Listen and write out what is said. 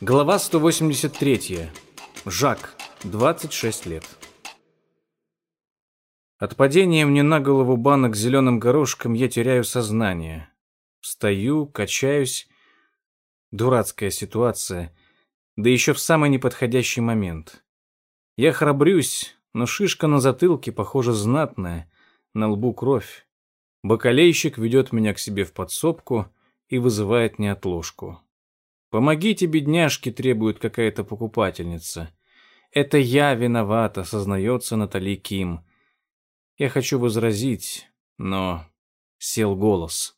Глава 183. Жак, 26 лет. От падения мне на голову банок с зеленым горошком я теряю сознание. Встаю, качаюсь. Дурацкая ситуация. Да еще в самый неподходящий момент. Я храбрюсь, но шишка на затылке, похоже, знатная. На лбу кровь. Бакалейщик ведет меня к себе в подсобку и вызывает неотложку. «Помогите, бедняжке», — требует какая-то покупательница. «Это я виновата», — сознается Натали Ким. Я хочу возразить, но сел голос.